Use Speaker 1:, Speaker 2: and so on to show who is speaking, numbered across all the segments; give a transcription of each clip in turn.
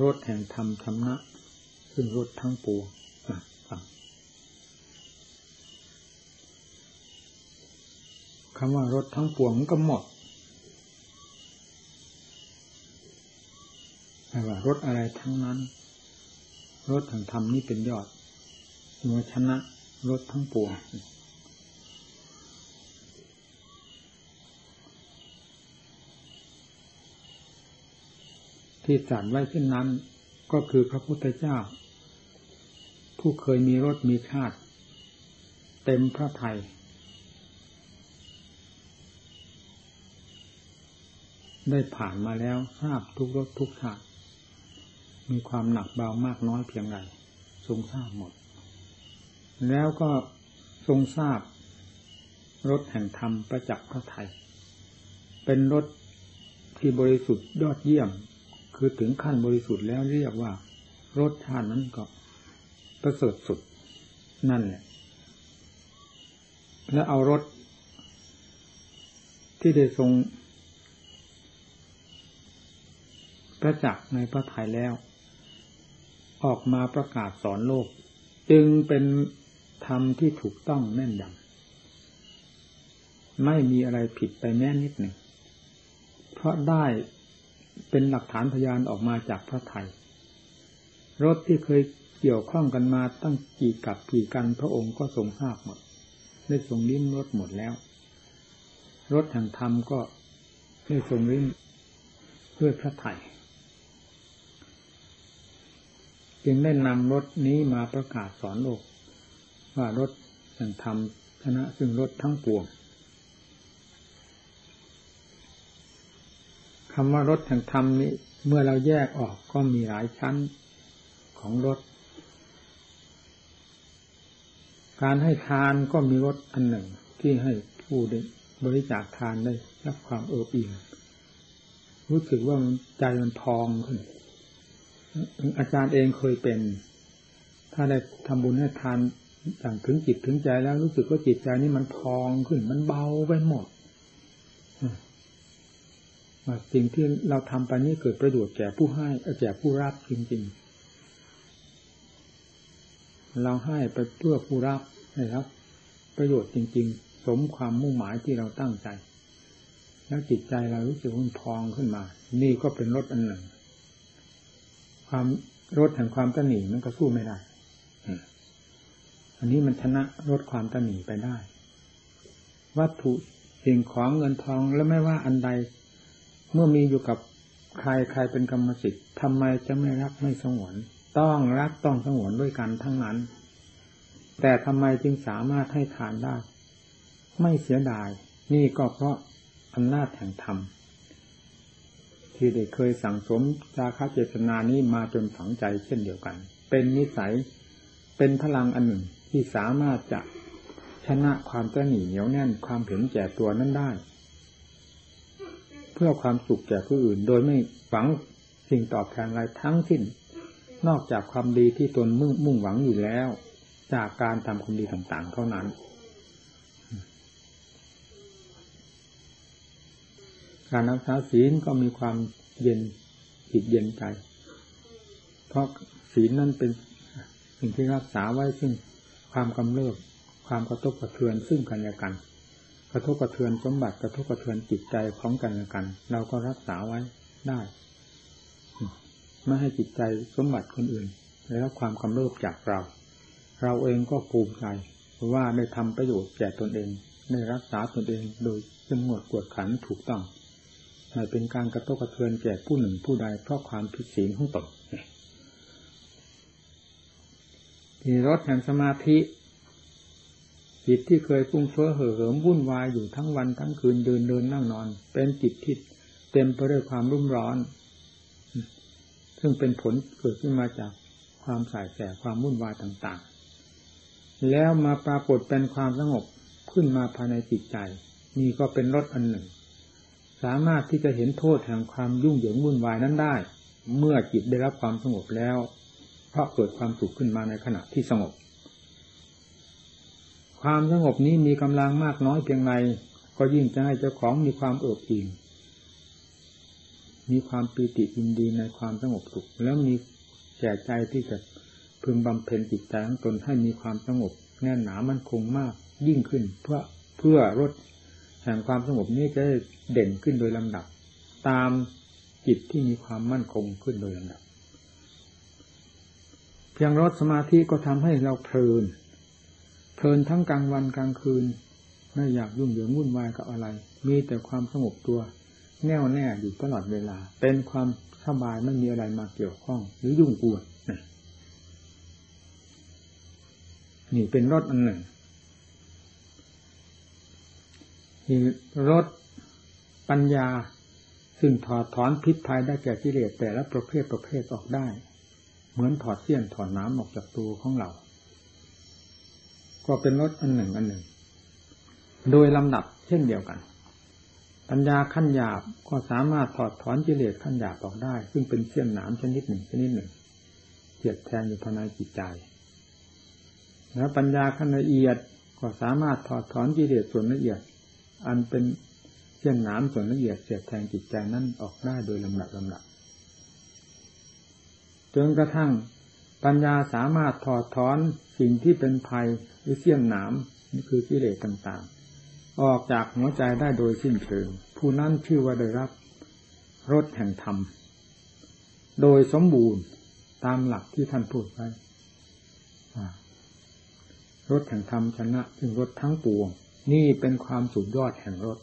Speaker 1: รถแห่งธรรมธรรมะซึ่งรถทั้งปวงคำว่ารถทั้งปวงมันก็หมดไม่ว่ารถอะไรทั้งนั้นรถแห่งธรรมนี้เป็นยอดมื่อชนะรถทั้งปวง ที่สัตว์ไว้เช่นนั้น ก็คือพระพุทธเจ้า ผู้เคยมีรสมีชาติ เต็มพระไทยได้ผ่านมาแล้วทราบทุกรสทุกชาติมีความหนักเบามากน้อยเพียงไรทรงทราบหมด แล้วก็ทรงทราบรสแห่งธรรมประจักษ์พระไทยเป็นรสที่บริสุทธิ์ยอดเยี่ยม คือถึงขั้นบริสุทธิ์แล้วเรียกว่ารสชาตินั้นก็ประเสริฐสุดนั่นแหละ และเอารถที่ได้ทรงประจักษ์ในพระทัยแล้ว ออกมาประกาศสอนโลก จึงเป็นธรรมที่ถูกต้องแน่นยำไม่มีอะไรผิดไปแม้นิดหนึ่ง เพราะได้ เป็นหลักฐานพยานออกมาจากพระไทยรถที่เคยเกี่ยวข้องกันมาตั้งกี่กับกี่กันพระองค์ก็ทรงทราบหมด ได้ทรงลิ้มรถหมดแล้ว รถแห่งธรรมก็ได้ทรงลิ้มเพื่อพระไทยจึงได้นำรถนี้มาประกาศสอนโลกว่ารถแห่งธรรมชนะซึ่งรถทั้งปวง คำว่ารถแห่งธรรมนี้ เมื่อเราแยกออกก็มีหลายชั้นของรถการให้ทานก็มีรถอันหนึ่งที่ให้ผู้บริจาคทานได้รับความเอิบอิ่มรู้สึกว่าใจมันพองขึ้น อาจารย์เองเคยเป็น ถ้าได้ทำบุญให้ทานอย่างถึงจิตถึงใจแล้วรู้สึกว่าจิตใจนี้มันพองขึ้น มันเบาไปหมด สิ่งที่เราทำไปนี้เกิดประโยชน์แก่ผู้ให้แก่ผู้รับจริงๆ เราให้ไปเพื่อผู้รับนะครับ ประโยชน์จริง ๆ สมความมุ่งหมายที่เราตั้งใจ แล้วจิตใจเรารู้สึกมันพองขึ้นมา นี่ก็เป็นรถอันหนึ่ง ความรถแห่งความตนีมันก็สู้ไม่ได้อันนี้มันชนะรถความตนีไปได้ วัตถุสิ่งของเงินทองแล้วไม่ว่าอันใด เมื่อมีอยู่กับใครใครเป็นกรรมสิทธิ์ทำไมจะไม่รักไม่สงวน ต้องรักต้องสงวนด้วยกันทั้งนั้น แต่ทำไมจึงสามารถให้ทานได้ ไม่เสียดาย นี่ก็เพราะอำนาจแห่งธรรมที่ได้เคยสั่งสมจาคเจตนานี้มาจนฝังใจเช่นเดียวกัน เป็นนิสัยเป็นพลังอันหนึ่งที่สามารถจะชนะความตระหนี่เหนียวแน่นความเห็นแก่ตัวนั้นได้ เพื่อความสุขแก่ผู้อื่น โดยไม่หวังสิ่งตอบแทนอะไรทั้งสิ้น นอกจากความดีที่ตนมุ่งมุ่งหวังอยู่แล้ว จากการทำความดีต่างๆ เท่านั้น การรักษาศีลก็มีความเย็นจิตเย็นใจ เพราะศีลนั้นเป็นสิ่งที่รักษาไว้ซึ่งความกำเริบความกระทบกระเทือนซึ่งกันและกัน กระทบกระเทือนสมบัติกระทบกระเทือนจิตใจของกันและกัน เราก็รักษาไว้ได้ไม่ให้จิตใจสมบัติคนอื่นได้รับความกำเริบจากเรา เราเองก็ภูมิใจว่าได้ทำประโยชน์แก่ตนเองได้รักษาตนเองโดยสงดกวดขันถูกต้องไม่เป็นการกระทบกระเทือนแก่ผู้หนึ่งผู้ใดเพราะความผิดศีลของตนที่รถแห่งสมาธิ จิตที่เคยฟุ้งเฟ้อเห่อเหิมวุ่นวายอยู่ทั้งวันทั้งคืนเดินเดินนั่งนอน เป็นจิตที่เต็มไปด้วยความรุ่มร้อน ซึ่งเป็นผลเกิดขึ้นมาจากความสายแสความวุ่นวายต่างๆ แล้วมาปรากฏเป็นความสงบขึ้นมาภายในจิตใจ นี่ก็เป็นรสอันหนึ่ง สามารถที่จะเห็นโทษแห่งความยุ่งเหยิงวุ่นวายนั้นได้ เมื่อจิตได้รับความสงบแล้ว เพราะเกิดความสุขขึ้นมาในขณะที่สงบ ความสงบนี้มีกำลังมากน้อยเพียงไรก็ยิ่งจะให้เจ้าของมีความเอิบอิ่มมีความปีติยินดีในความสงบสุข แล้วมีแก่ใจที่จะพึงบำเพ็ญจิตใจของตนให้มีความสงบ แน่นหนามันคงมากยิ่งขึ้น เพื่อเพื่อลดแห่งความสงบนี้จะเด่นขึ้นโดยลำดับ ตามจิตที่มีความมั่นคงขึ้นโดยลำดับ เพียงรถสมาธิก็ทำให้เราเพลิน เพลินทั้งกลางวันกลางคืน ไม่อยากยุ่งเหยิงวุ่นวายกับอะไร มีแต่ความสงบตัว แน่วแน่อยู่ตลอดเวลา เป็นความสบายไม่มีอะไรมาเกี่ยวข้อง หรือยุ่งกวนนี่เป็นรถอันหนึ่งมีรถปัญญา ซึ่งถอดถอนพิษภัยได้แก่กิเลสแต่ละประเภทประเภทออกได้ เหมือนถอดเสี้ยนถอดน้ำออกจากตัวของเรา ก็เป็นรถอันหนึ่งอันหนึ่ง โดยลำดับเช่นเดียวกัน ปัญญาขั้นหยาบก็สามารถถอดถอนกิเลสขั้นหยาบออกได้ ซึ่งเป็นเสี้ยนน้ำชนิดหนึ่งชนิดหนึ่งเจียดแทงอยู่ภายในจิตใจ แล้วปัญญาขั้นละเอียดก็สามารถถอดถอนกิเลสส่วนละเอียด อันเป็นเช่นน้ำส่วนละเอียดเสียดแทงจิตใจนั้นออกได้โดยลำดับลำดับจนกระทั่ง ปัญญาสามารถถอดถอนสิ่งที่เป็นภัยหรือเสี้ยนหนามนี่คือกิเลสต่างๆ ออกจากหัวใจได้โดยสิ้นเชิง ผู้นั้นชื่อว่าได้รับรสแห่งธรรม โดยสมบูรณ์ตามหลักที่ท่านพูดไว้รถแห่งธรรมชนะซึ่งรถทั้งปวง นี่เป็นความสุดยอดแห่งรถ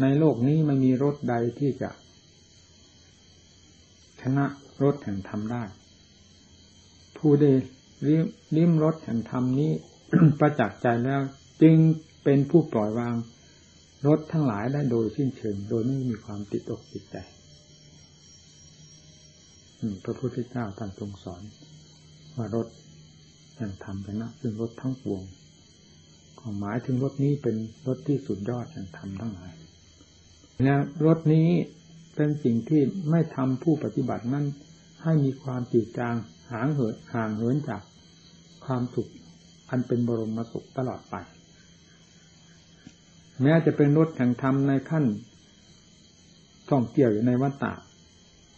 Speaker 1: ในโลกนี้ไม่มีรถใดที่จะ ชนะรถแห่งธรรมได้ ผู้ใดริมรถแห่งธรรมนี้ ประจักษ์ใจแล้ว จึงเป็นผู้ปล่อยวางรถทั้งหลายได้โดยสิ้นเชิง โดยไม่มีความติดอกติดใจพระพุทธเจ้าท่านทรงสอน ว่ารถแห่งธรรมชนะซึ่งรถทั้งปวงหมายถึงรถนี้เป็นรถที่สุดยอดแห่งธรรมทั้งหลายและรถนี้เป็นสิ่งที่ไม่ทำผู้ปฏิบัตินั้นให้มีความจืดจาง ห่างเหินห่างเหินจากความสุขอันเป็นบรมสุขตลอดไป แม้จะเป็นรถแห่งธรรมในขั้นท่องเที่ยวอยู่ในวัฏฏะ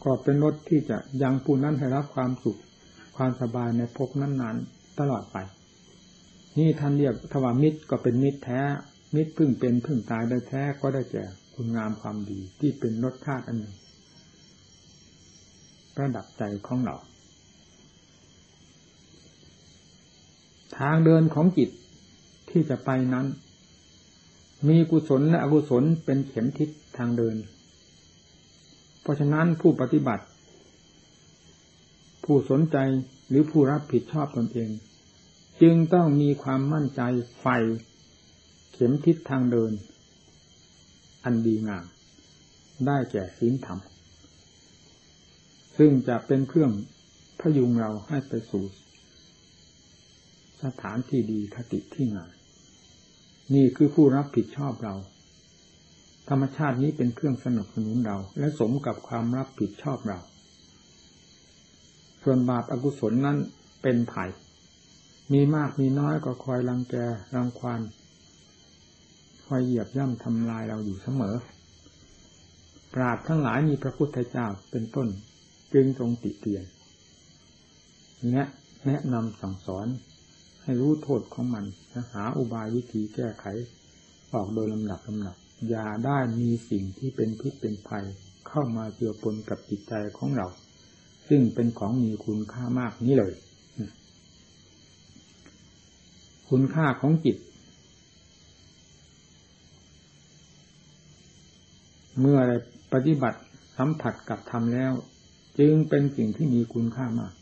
Speaker 1: ก็เป็นรถที่จะยังผู้นั้นให้รับความสุข ความสบายในภพนั้นๆ ตลอดไป นี่ท่านเรียกทวามิตรก็เป็นมิตรแท้ มิตรพึ่งเป็นพึ่งตายได้แท้ก็ได้แก่คุณงามความดีที่เป็นรสชาติอันหนึ่งระดับใจของเรา ทางเดินของจิตที่จะไปนั้น มีกุศลและอกุศลเป็นเข็มทิศทางเดิน เพราะฉะนั้นผู้ปฏิบัติ ผู้สนใจหรือผู้รับผิดชอบตนเอง จึงต้องมีความมั่นใจไฟเข็มทิศทางเดิน อันดีงามได้แก่ศีลธรรม ซึ่งจะเป็นเครื่องพยุงเราให้ไปสู่ สถานที่ดีคติที่งามนี่คือผู้รับผิดชอบเรา ธรรมชาตินี้เป็นเครื่องสนับสนุนเรา และสมกับความรับผิดชอบเรา ส่วนบาปอากุศลนั้นเป็นไผ่มีมากมีน้อยก็คอยรังแกรังควานคอยเหยียบย่ำทำลายเราอยู่เสมอ ปราดทั้งหลายมีพระพุทธเจ้าเป็นต้น จึงทรงติเตียนแนะแนะนำสั่งสอน ให้รู้โทษของมันหาอุบายวิธีแก้ไข ออกโดยลำดับลำดับอย่าได้มีสิ่งที่เป็นพิษเป็นภัย เข้ามาเกี่ยวปนกับจิตใจของเรา ซึ่งเป็นของมีคุณค่ามากนี้เลย คุณค่าของจิต เมื่อไรปฏิบัติสัมผัสกับธรรมแล้ว จึงเป็นสิ่งที่มีคุณค่ามาก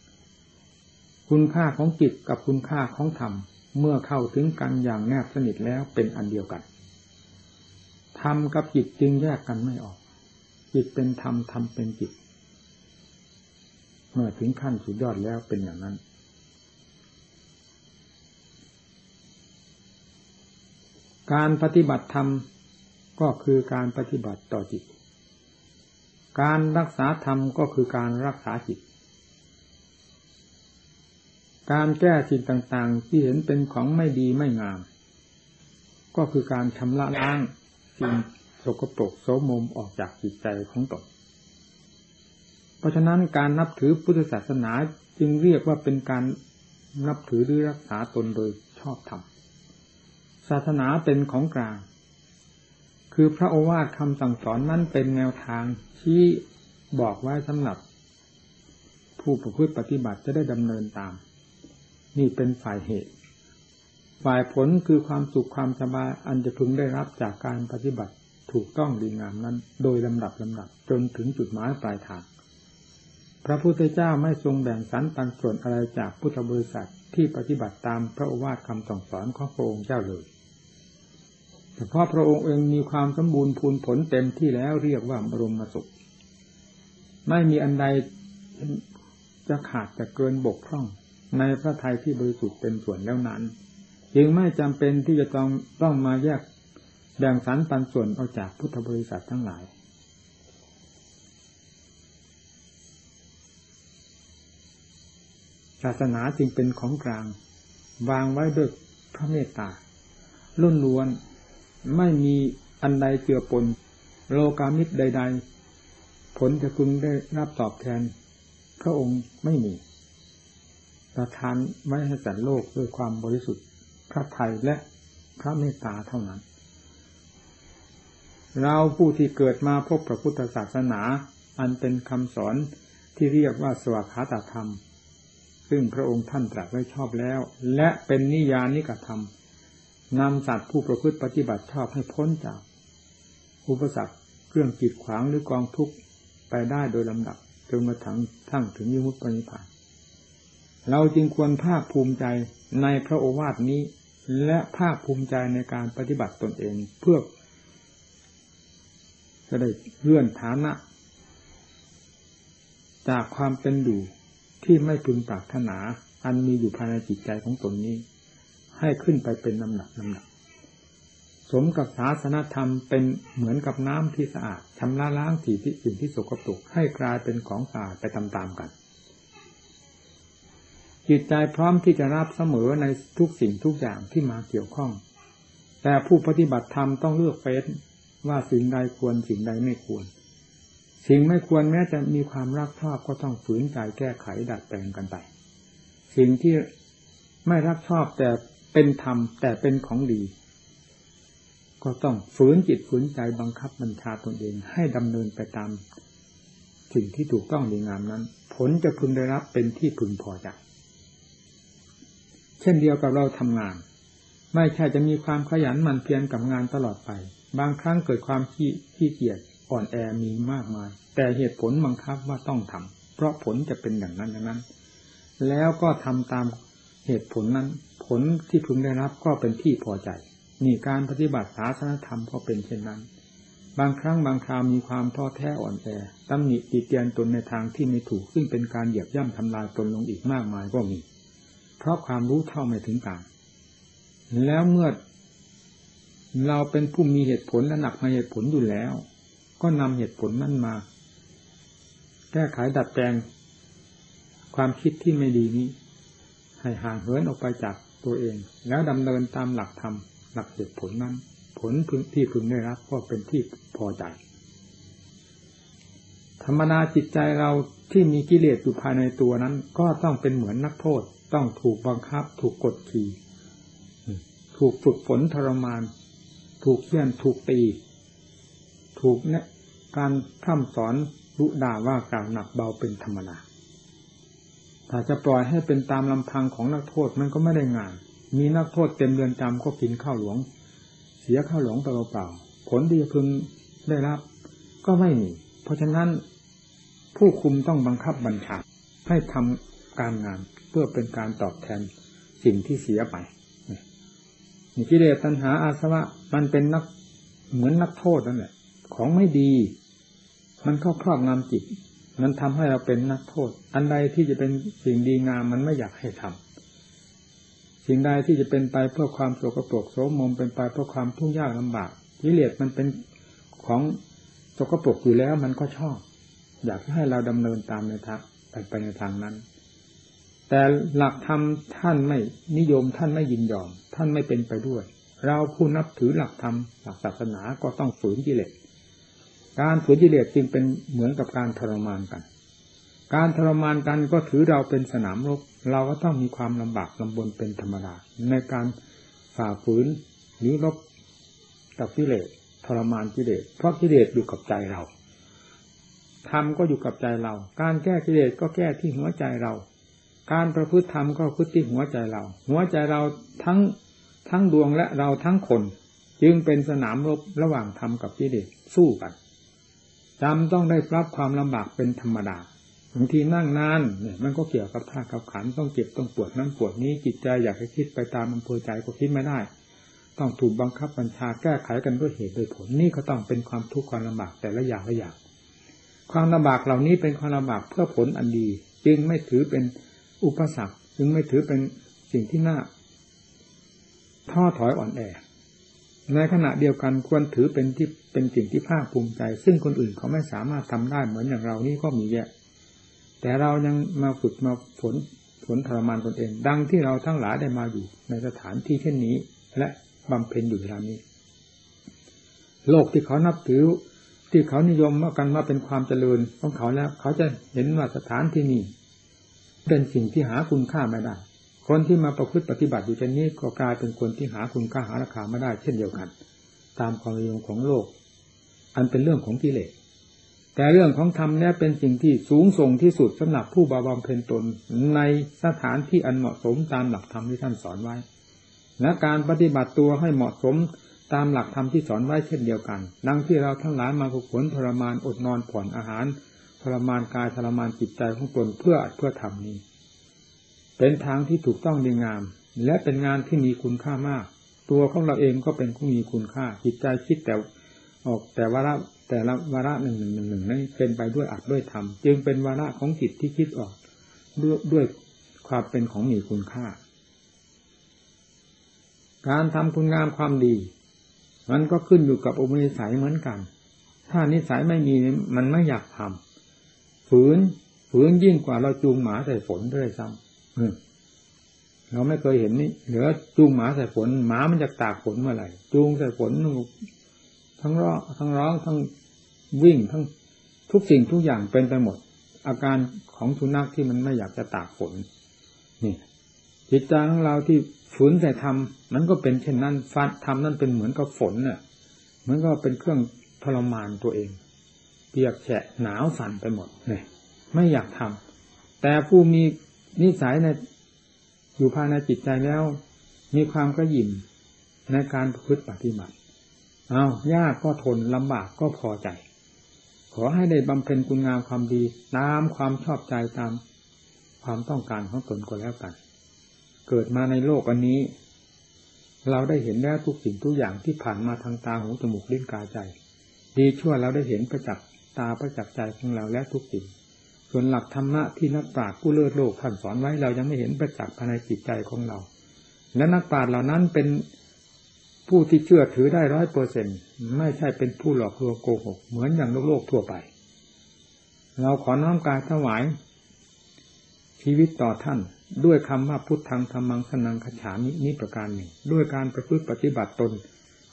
Speaker 1: คุณค่าของจิตกับคุณค่าของธรรม เมื่อเข้าถึงกันอย่างแนบสนิทแล้วเป็นอันเดียวกัน ธรรมกับจิตจึงแยกกันไม่ออก จิตเป็นธรรมธรรมเป็นจิต เมื่อถึงขั้นสุดยอดแล้วเป็นอย่างนั้น การปฏิบัติธรรมก็คือการปฏิบัติต่อจิต การรักษาธรรมก็คือการรักษาจิต การแก้สิ่งต่างๆ ที่เห็นเป็นของไม่ดีไม่งาม ก็คือการชำระล้างสิ่งสกปรกโสมมออกจากจิตใจของตนเพราะฉะนั้นการนับถือพุทธศาสนาจึงเรียกว่าเป็นการนับถือหรือรักษาตนโดยชอบธรรมศาสนาเป็นของกลาง คือพระโอวาทคำสั่งสอนนั้นเป็นแนวทางที่บอกไว้สำหรับ ผู้ประพฤติปฏิบัติจะได้ดำเนินตาม นี่เป็นฝ่ายเหตุ ฝ่ายผลคือความสุขความสบายอันจะพึงได้รับจากการปฏิบัติถูกต้องดีงามนั้น โดยลำดับลำดับจนถึงจุดหมายปลายทาง พระพุทธเจ้าไม่ทรงแบ่งสรรปันส่วนอะไรจากพุทธบริษัทที่ปฏิบัติตามพระโอวาทคำสั่งสอนของพระองค์เจ้าเลยแต่เพราะพระองค์เองมีความสมบูรณ์พูนผลเต็มที่แล้วเรียกว่าบรมสุข ไม่มีอันใดจะขาดจะเกินบกพร่อง ในพระทัยที่บริสุทธิ์เป็นส่วนแล้วนั้น จึงไม่จำเป็นที่จะต้องต้องมาแยกแบ่งสรรปันส่วนออกจากพุทธบริษัททั้งหลาย ศาสนาจึงเป็นของกลาง วางไว้ด้วยพระเมตตาล้นล้วนไม่มีอันใดเจือปน โลกามิตรใด ๆ ผลจะคุณได้รับตอบแทน พระองค์ไม่มี ประทานไว้ให้สัตว์โลกด้วยความบริสุทธิ์พระไทยและพระเมตตาเท่านั้น เราผู้ที่เกิดมาพบพระพุทธศาสนา อันเป็นคำสอนที่เรียกว่าสวากขาตธรรม ซึ่งพระองค์ท่านตรัสไว้ชอบแล้ว และเป็นนิยานิกธรรมนำสัตว์ผู้ประพฤติปฏิบัติชอบให้พ้นจาก อุปสรรคเครื่องกีดขวางหรือกองทุกข์ไปได้โดยลำดับจนมาถึงทั้งถึงยมุตปณิพาน เราจึงควรภาคภูมิใจในพระโอวาทนี้ และภาคภูมิใจในการปฏิบัติตนเองเพื่อจะได้เลื่อนฐานะ จากความเป็นอยู่ที่ไม่พึงปรารถนา อันมีอยู่ภายในจิตใจของตนนี้ ให้ขึ้นไปเป็นลำหนักลำหนักสมกับศาสนธรรมเป็นเหมือนกับน้ำที่สะอาดชำระล้างสิ่งที่สิ่งที่สกปรกให้กลายเป็นของสะอาดไปตามๆกัน จิตใจพร้อมที่จะรับเสมอในทุกสิ่งทุกอย่างที่มาเกี่ยวข้อง แต่ผู้ปฏิบัติธรรมต้องเลือกเฟ้นว่าสิ่งใดควรสิ่งใดไม่ควร สิ่งไม่ควรแม้จะมีความรักชอบก็ต้องฝืนใจแก้ไขดัดแปลงกันไป สิ่งที่ไม่รักชอบแต่เป็นธรรมแต่เป็นของดี ก็ต้องฝืนจิตฝืนใจบังคับบัญชาตนเองให้ดำเนินไปตาม สิ่งที่ถูกต้องดีงามนั้น ผลจะพึงได้รับเป็นที่พึงพอใจ เช่นเดียวกับเราทำงาน ไม่ใช่จะมีความขยันหมั่นเพียรกับงานตลอดไป บางครั้งเกิดความขี้ขี้เกียจอ่อนแอมีมากมาย แต่เหตุผลบังคับว่าต้องทำเพราะผลจะเป็นอย่างนั้นอย่างนั้น แล้วก็ทำตามเหตุผลนั้น ผลที่พึงได้รับก็เป็นที่พอใจนี่การปฏิบัติศาสนธรรมก็เป็นเช่นนั้น บางครั้งบางคราวมีความท้อแท้อ่อนแอตำหนิติเตียนตนในทางที่ไม่ถูกซึ่งเป็นการเหยียบย่ำทำลายตนลงอีกมากมายก็มี เพราะความรู้เท่าไม่ถึงการ แล้วเมื่อเราเป็นผู้มีเหตุผลและหนักในเหตุผลอยู่แล้ว ก็นำเหตุผลนั้นมา แก้ไขดัดแปลง ความคิดที่ไม่ดีนี้ ให้ห่างเหินออกไปจากตัวเอง แล้วดำเนินตามหลักธรรมหลักเหตุผลนั้น ผลที่พึงได้รับก็เป็นที่พอใจ ธรรมนาจิตใจเรา ที่มีกิเลสอยู่ภายในตัวนั้น ก็ต้องเป็นเหมือนนักโทษ ต้องถูกบังคับ ถูกกดขี่ถูกฝึกฝนทรมาน ถูกเขี่ยนถูกตี ถูกเนี่ยการพร่ำสอนรุด่าว่ากล่าวหนักเบาเป็นธรรมดาถ้าจะปล่อยให้เป็นตามลำพังของนักโทษมันก็ไม่ได้งาน มีนักโทษเต็มเรือนจำก็กินข้าวหลวง เสียข้าวหลวงเปล่าๆผลที่พึงได้รับ ก็ไม่มี เพราะฉะนั้น ผู้คุมต้องบังคับบัญชาให้ทำการงานเพื่อเป็นการตอบแทนสิ่งที่เสียไปนี่กิเลสตัณหาอาสวะมันเป็นนักเหมือนนักโทษนั่นแหละของไม่ดี มันเข้าครอบงำจิต มันทำให้เราเป็นนักโทษ อันใดที่จะเป็นสิ่งดีงามมันไม่อยากให้ทำสิ่งใดที่จะเป็นไปเพื่อความโศกโปรกโสมมเป็นไปเพื่อความทุกข์ยากลำบากกิเลสมันเป็นของโศกโปรกอยู่แล้วมันก็ชอบ อยากให้เราดำเนินตามในทางไปในทางนั้น แต่หลักธรรมท่านไม่นิยมท่านไม่ยินยอม ท่านไม่เป็นไปด้วย เราผู้นับถือหลักธรรมหลักศาสนาก็ต้องฝืนกิเลสการฝืนกิเลสจึงเป็นเหมือนกับการทรมานกัน การทรมานกันก็ถือเราเป็นสนามรบเราก็ต้องมีความลำบากลำบนเป็นธรรมดาในการฝ่าฝืนหรือรบกับกิเลสทรมานกิเลสเพราะกิเลสอยู่กับใจเรา ธรรมก็อยู่กับใจเรา การแก้กิเลสก็แก้ที่หัวใจเรา การประพฤติธรรมก็พฤติที่หัวใจเรา หัวใจเราทั้งทั้งดวงและเราทั้งคน จึงเป็นสนามรบระหว่างธรรมกับกิเลสสู้กันจำต้องได้รับความลำบากเป็นธรรมดาบางทีนั่งนานเนี่ยมันก็เกี่ยวกับท่ากับขันต้องเจ็บต้องปวดนั่นปวดนี้จิตใจอยากให้คิดไปตามอำเภอใจก็คิดไม่ได้ ต้องถูกบังคับบัญชาแก้ไขกันด้วยเหตุโดยผลนี่ก็ต้องเป็นความทุกข์ความลำบากแต่ละอย่างละอย่าง ความลำบากเหล่านี้เป็นความลำบากเพื่อผลอันดี จึงไม่ถือเป็นอุปสรรค จึงไม่ถือเป็นสิ่งที่น่าท้อถอยอ่อนแอ ในขณะเดียวกันควรถือเป็นที่เป็นสิ่งที่ภาคภูมิใจ ซึ่งคนอื่นเขาไม่สามารถทำได้เหมือนอย่างเรานี่ก็มีแยะ แต่เรายังมาฝึกมาฝนฝนทรมานตนเอง ดังที่เราทั้งหลายได้มาอยู่ในสถานที่เช่นนี้ และบำเพ็ญอยู่เวลานี้ โลกที่เขานับถือ ที่เขานิยมว่ากันว่าเป็นความเจริญของเขาแล้ว เขาจะเห็นว่าสถานที่นี้เป็นสิ่งที่หาคุณค่าไม่ได้ คนที่มาประพฤติปฏิบัติอยู่เช่นนี้ก็กลายเป็นคนที่หาคุณค่าหาราคาไม่ได้เช่นเดียวกัน ตามความนิยมของโลก อันเป็นเรื่องของกิเลสแต่เรื่องของธรรมเนี่ยเป็นสิ่งที่สูงส่งที่สุดสำหรับผู้บาบำเพ็ญตนในสถานที่อันเหมาะสมตามหลักธรรมที่ท่านสอนไว้ และการปฏิบัติตัวให้เหมาะสม ตามหลักธรรมที่สอนไว้เช่นเดียวกัน ดังที่เราทั้งหลายมาฝึกฝนทรมานอดนอนผ่อนอาหารทรมานกายทรมานจิตใจของตนเพื่อเพื่อทำนี้ เป็นทางที่ถูกต้องดีงาม และเป็นงานที่มีคุณค่ามาก ตัวของเราเองก็เป็นผู้มีคุณค่า จิตใจคิดแต่ออกแต่วาระแต่ละวาระหนึ่งหนึ่งหนึ่งหนึ่งนั้นเป็นไปด้วยอัดด้วยธรรมจึงเป็นวาระของจิตที่คิดออกด้วยด้วยความเป็นของมีคุณค่า การทำคุณงามความดี มันก็ขึ้นอยู่กับอุปนิสัยเหมือนกัน ถ้านิสัยไม่มีมันไม่อยากทำฝืนฝืนยิ่งกว่าเราจูงหมาใส่ฝนด้วยซ้ำเราไม่เคยเห็นนี่เหลือจูงหมาใส่ฝนหมามันจะตากฝนเมื่อไหร่จูงใส่ฝนทั้งร้องทั้งร้องทั้งวิ่งทั้งทุกสิ่งทุกอย่างเป็นไปหมด อาการของสุนัขที่มันไม่อยากจะตากฝนนี่จิตใจของเราที่ ฝืนแต่ทำมันก็เป็นเช่นนั้นฟันทำนั่นเป็นเหมือนกับฝนเนี่ยเหมือนก็เป็นเครื่องทรมานตัวเอง เปียกแฉะหนาวสั่นไปหมดเนี่ยไม่อยากทำแต่ผู้มีนิสัยในอยู่ภายในจิตใจแล้ว มีความกระยิมในการประพฤติปฏิบัติเอายากก็ทนลำบากก็พอใจ ขอให้ได้บำเพ็ญคุณงามความดีตามความชอบใจตามความต้องการของตนก็แล้วกัน เกิดมาในโลกอันนี้ เราได้เห็นแล้วทุกสิ่งทุกอย่างที่ผ่านมาทางตาหูจมูกลิ้นกายใจ ดีชั่วเราได้เห็นประจักษ์ตาประจักษ์ใจของเราและทุกสิ่ง ส่วนหลักธรรมะที่นักปราชญ์ผู้เลิศโลกท่านสอนไว้เรายังไม่เห็นประจักษ์ภายในจิตใจของเรา และนักปราชญ์เหล่านั้นเป็นผู้ที่เชื่อถือได้ร้อยเปอร์เซ็นไม่ใช่เป็นผู้หลอกลวงโกหกเหมือนอย่างโลกโลกทั่วไป เราขอน้อมกายถวาย ชีวิตต่อท่าน ด้วยคำว่าพุทธังธรรมังสนังขฉามินี้ประการหนึ่ง ด้วยการประพฤติปฏิบัติตน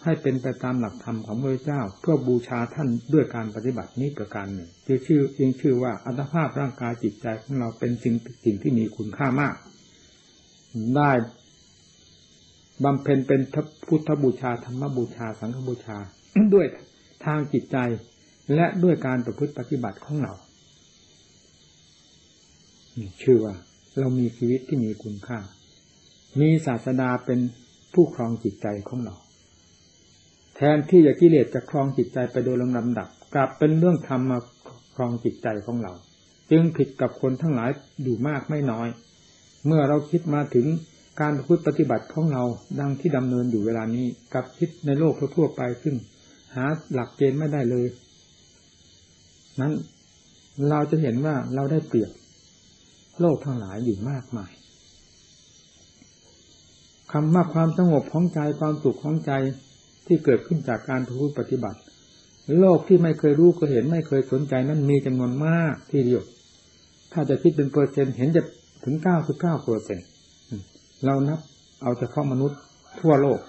Speaker 1: ให้เป็นไปตามหลักธรรมของพระเจ้า เพื่อบูชาท่านด้วยการปฏิบัตินี้ประการหนึ่งจึงชื่อจึงชื่อว่าอัตภาพร่างกายจิตใจของเราเป็นสิ่งสิ่งที่มีคุณค่ามาก ได้บำเพ็ญเป็นพุทธบูชาธรรมบูชา สังฆบูชา ด้วยทางจิตใจและด้วยการประพฤติปฏิบัติของเรา ชื่อว่า เรามีชีวิตที่มีคุณค่า มีศาสดาเป็นผู้ครองจิตใจของเรา แทนที่จะกิเลสจะครองจิตใจไปโดยลำดับ กลับเป็นเรื่องธรรมมาครองจิตใจของเรา จึงผิดกับคนทั้งหลายอยู่มากไม่น้อย เมื่อเราคิดมาถึงการพูดปฏิบัติของเราดังที่ดำเนินอยู่เวลานี้ กับคิดในโลกทั่วไปซึ่งหาหลักเกณฑ์ไม่ได้เลย นั้นเราจะเห็นว่าเราได้เปรียบ โลกทั้งหลายอยู่มากมายคำว่าความสงบของใจความสุขของใจที่เกิดขึ้นจากการพูดปฏิบัติ โลกที่ไม่เคยรู้ก็เห็นไม่เคยสนใจนั้นมีจำนวนมากที่เดียว ถ้าจะคิดเป็นเปอร์เซ็นต์เห็นจะถึงเก้าสิบเก้าเปอร์เซ็นต์เรานับเอาเฉพาะมนุษย์ทั่วโลก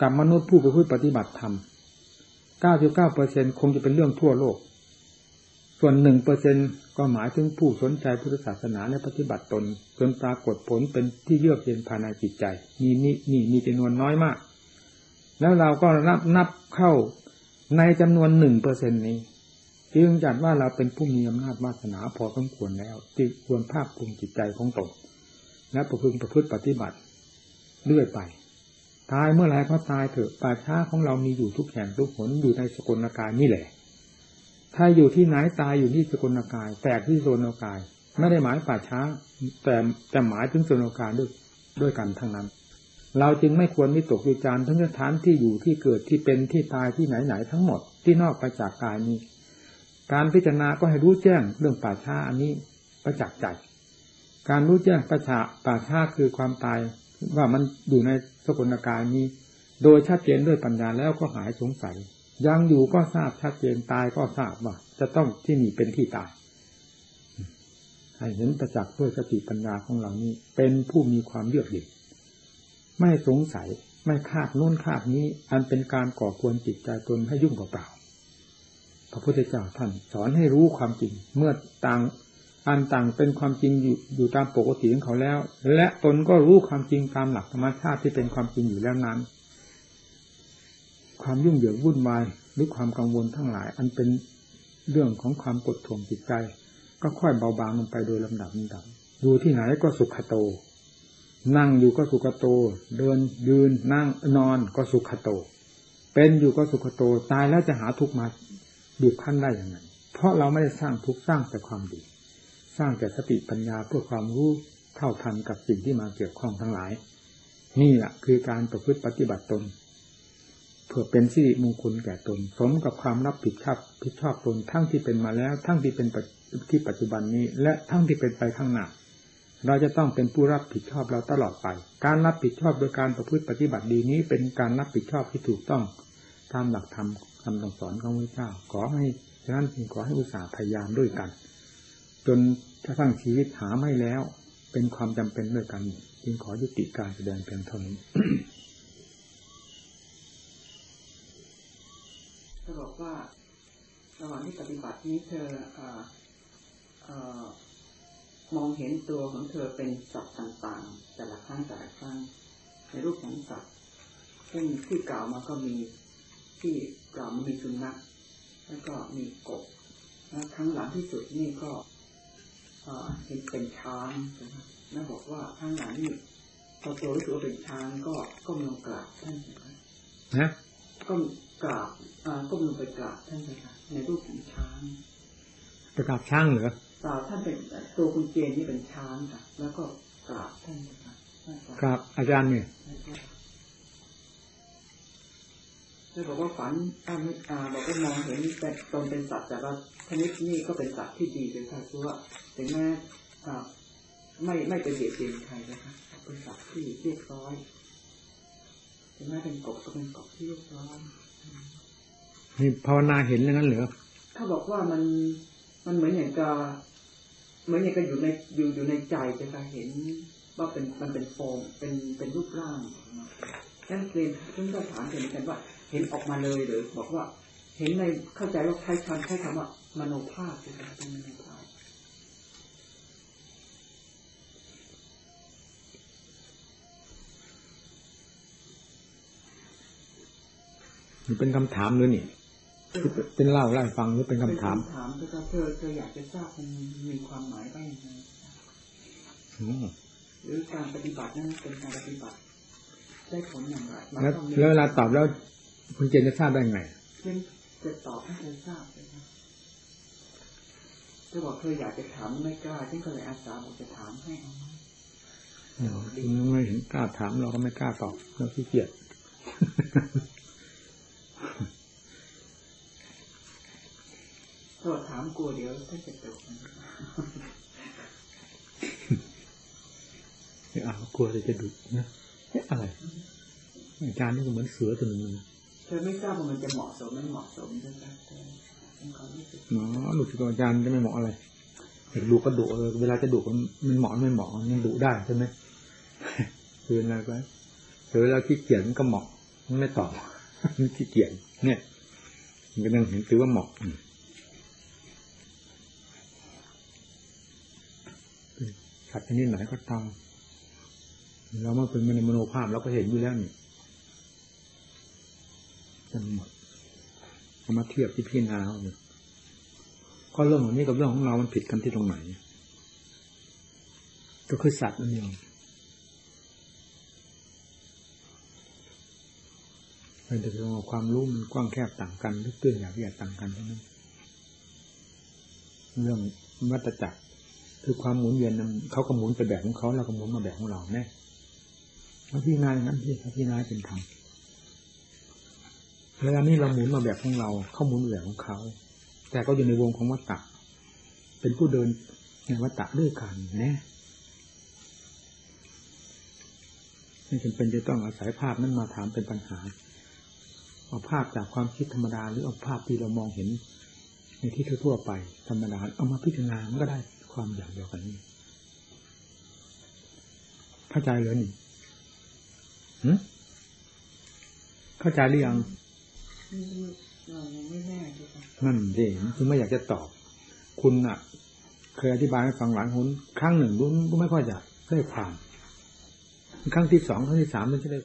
Speaker 1: กับมนุษย์ผู้ไปพูดปฏิบัติธรรมเก้าสิบเก้าเปอร์เซ็นต์คงจะเป็นเรื่องทั่วโลก ส่วนหนึ่งเปอร์เซ็นต์ก็หมายถึงผู้สนใจพุทธศาสนาและปฏิบัติตน จนปรากฏผลเป็นที่เยือกเย็นภายในจิตใจมีนี่นี่มีจำนวนน้อยมาก แล้วเราก็นับนับเข้าในจำนวนหนึ่งเปอร์เซ็นนี้จึงจัดว่าเราเป็นผู้มีอำนาจวาสนาพอสมควรแล้วที่ควรภาคภูมิจิตใจของตนและประพฤติประพฤติปฏิบัติเรื่อยไป ตายเมื่อไรก็ตายเถอะป่าช้าของเรามีอยู่ทุกแห่งทุกหนอยู่ในสกลกายนี่แหละ ถ้าอยู่ที่ไหนตายอยู่ที่สกลกาย แตกที่โซนกาย ไม่ได้หมายป่าช้า แต่แต่หมายถึงโซนกายด้วยด้วยกันทั้งนั้น เราจึงไม่ควรมิตกวิจารณ์ทั้งสถานที่อยู่ที่เกิดที่เป็นที่ตายที่ไหนไหนทั้งหมดที่นอกไปจากกายนี้ การพิจารณาก็ให้รู้แจ้งเรื่องป่าช้าอันนี้ประจักษ์ใจการรู้แจ้งประชาป่าช้าคือความตายว่ามันอยู่ในสกลกายนี้ โดยชัดเจนด้วยปัญญาแล้วก็หายสงสัย ยังอยู่ก็ทราบชัดเจนตายก็ทราบว่า จะต้องที่นี่เป็นที่ตายให้เห็นประจักษ์ด้วยสติปัญญาของเรานี้ เป็นผู้มีความเยือกเย็นไม่สงสัยไม่คาดโน้นคาดนี้ อันเป็นการก่อควรจิตใจตนให้ยุ่งเปล่าพระพุทธเจ้าท่านสอนให้รู้ความจริง เมื่อต่างอันต่างเป็นความจริงอยู่อยู่ตามปกติของเขาแล้ว และตนก็รู้ความจริงตามหลักธรรมชาติที่เป็นความจริงอยู่แล้วนั้น ความยุ่งเหยิงวุ่นวายหรือความกังวลทั้งหลาย อันเป็นเรื่องของความกดท่วงจิตใจ ก็ค่อยเบาบางลงไปโดยลำดับลำดับอยู่ที่ไหนก็สุขโต นั่งอยู่ก็สุขโต เดินยืนนั่งนอนก็สุขโต เป็นอยู่ก็สุขโต ตายแล้วจะหาทุกข์มาบีบคั้นได้อย่างไรเพราะเราไม่ได้สร้างทุกข์สร้างแต่ความดี สร้างแต่สติปัญญาเพื่อความรู้เท่าทันกับสิ่งที่มาเกี่ยวข้องทั้งหลาย นี่แหละคือการประพฤติปฏิบัติตน พื่อเป็นสิริมงคลแก่ตน สมกับความรับผิดชอบผิดชอบตนทั้งที่เป็นมาแล้ว ทั้งที่เป็นที่ปัจจุบันนี้ และทั้งที่เป็นไปข้างหน้าเราจะต้องเป็นผู้รับผิดชอบเราตลอดไป การรับผิดชอบโดยการประพฤติปฏิบัติดีนี้ เป็นการรับผิดชอบที่ถูกต้องตามหลักธรรมคำสอนของพระเจ้า ขอให้ฉะนั้นจึงขอให้อุตสาห์พยายามด้วยกัน จนกระทั่งชีวิตหาไม่แล้ว เป็นความจำเป็นด้วยกัน จึงขอยุติการแสดงเพียงเท่านี้
Speaker 2: บอกว่าระหว่างที่ปฏิบัตินี้เธออมองเห็นตัวของเธอเป็นสัตว์ต่างๆ แต่ละครั้งแต่ละครั้งในรูปของสัตว์ซึ่งที่กล่าวมาก็มีที่กล่าวมามีสุนัขแล้วก็มีกบแล้วครั้งหลังที่สุดนี่ก็เห็นเป็นช้างนะครับแล้วบอกว่าข้างหลังนี่พอตัวรู้สึกว่าเป็นช้างก็ก็มีกราบท่านนะก็ กราบก็มีไปกราบท่านนะครับในรูปของช้าง
Speaker 1: ไปกราบช้างเหรอ
Speaker 2: เปล่าท่านเป็นตัวคุณเจนนี่เป็นช้างค่ะ แล้วก็กราบท่านนะครับ
Speaker 1: กราบอาจารย์เนี่ย
Speaker 2: จะบอกว่าฝันอ่าไม่อ่าบอกว่ามองเห็นแต่ตนเป็นสัตว์แต่ว่าชนิดนี้ก็เป็นสัตว์ที่ดีเลยค่ะคือว่าถึงแม้ไม่ไม่ไปเบียดเบียนใครนะคะเป็นสัตว์ที่เรียบร้อยถึงแม้เป็นกบก็เป็นกบที่เรียบร้อย
Speaker 1: นี่ภาวนาเห็นแล้วนั้นเหรอ
Speaker 2: ถ้าบอกว่ามันมันเหมือนอย่างกับเหมือนอย่างกับอยู่ในอยู่อยู่ในใจจะเห็นว่าเป็นมันเป็นโฟมเป็นเป็นรูปร่างนั่นเรียนท่านก็ถามเหมือนกันว่า เห็นออกมาเลยหรือบอกว่า เห็นในเข้าใจว่าใช้คำใช้คำว่ามโนภาพเป็นมโนภาพ
Speaker 1: มันเป็นคำถามหรือนี่เป็นเล่าเล่าฟังหรือเป็นคำถาม
Speaker 2: ถามเธอเธอเธออยากจะทราบมันมีความหมายบ้างไหมหรือการปฏิบัตินั้นเป็นการปฏิบัติได้ผลอย่างไร
Speaker 1: แล้วเวลาตอบแล้ว คุณเจนจะทราบได้ไง
Speaker 2: เจนจะตอบให้เธอทราบเลยครับจะบอกเธออยากจะถามไม่กล้าฉันก็เลยอาสาบอกจะถามให้เอา
Speaker 1: ไม่เห็นกล้าถามเราก็ไม่กล้าตอบเราขี้เกียจ
Speaker 2: ก็ถามกลัวเดี๋ยวท่านจะตก
Speaker 1: อ้าวกลัวจะดุนะอะไรอาจารย์นี่ก็เหมือนเสือตัวหนึ่ง
Speaker 2: เธอไม่ทราบว่ามันจะเหมาะสมไม่เหมาะสมใช่ไหม
Speaker 1: อ๋อหลุดจากอาจารย์จะไม่เหมาะอะไรเห็นดุก็ดุเวลาจะดุมันเหมาะไม่เหมาะมันดุได้ใช่ไหมคืออะไรไปเวลาขี้เกียจมันก็เหมาะมันไม่ตอบมันขี้เกียจเนี่ยมันก็ยังเห็นถือว่าเหมาะ สัตว์ชนิดไหนก็ตามเรามาเป็นในมโนภาพเราก็เห็นอยู่แล้วนี่ทั้งหมดเอามาเทียบที่พี่นาเอาเนี่ยก็เรื่องของนี้กับเรื่องของเรา มันผิดกันที่ตรงไหน ก็คือสัตว์นั่นเองเป็นแต่เรื่องของความรู้มันกว้างแคบต่างกันลึกตื้นหยาบละเอียดต่างกันเท่านั้นเรื่องวัฏจักร คือความหมุนเวียนเขาก็หมุนไปแบบของเขาเราก็หมุนมาแบบของเราแน่แล้วพี่นายอย่างนั้นพี่พี่นายเป็นธรรมเวลานี้เราหมุนมาแบบของเรา เขาหมุนแบบของเขา แต่ก็อยู่ในวงของวัฏฏะเป็นผู้เดินในวัฏฏะด้วยกันน่ไม่จำเป็นจะต้องอาศัยภาพนั้นมาถามเป็นปัญหา เอาภาพจากความคิดธรรมดาหรือเอาภาพที่เรามองเห็น ในที่ทั่วไปธรรมดาเอามาพิจารณามันก็ได้ ความอย่างเดียวกันนี้เข้าใจเลยนี่เข้าใจหรือยัง
Speaker 2: ไม่แน่ค่ะ
Speaker 1: นั่นเองคือไม่อยากจะตอบ คุณอะ เคยอธิบายให้ฟังหลายคนครั้งหนึ่งรู้ก็ไม่ค่อยจะได้ความ ครั้งที่สองครั้งที่สามมันจะได้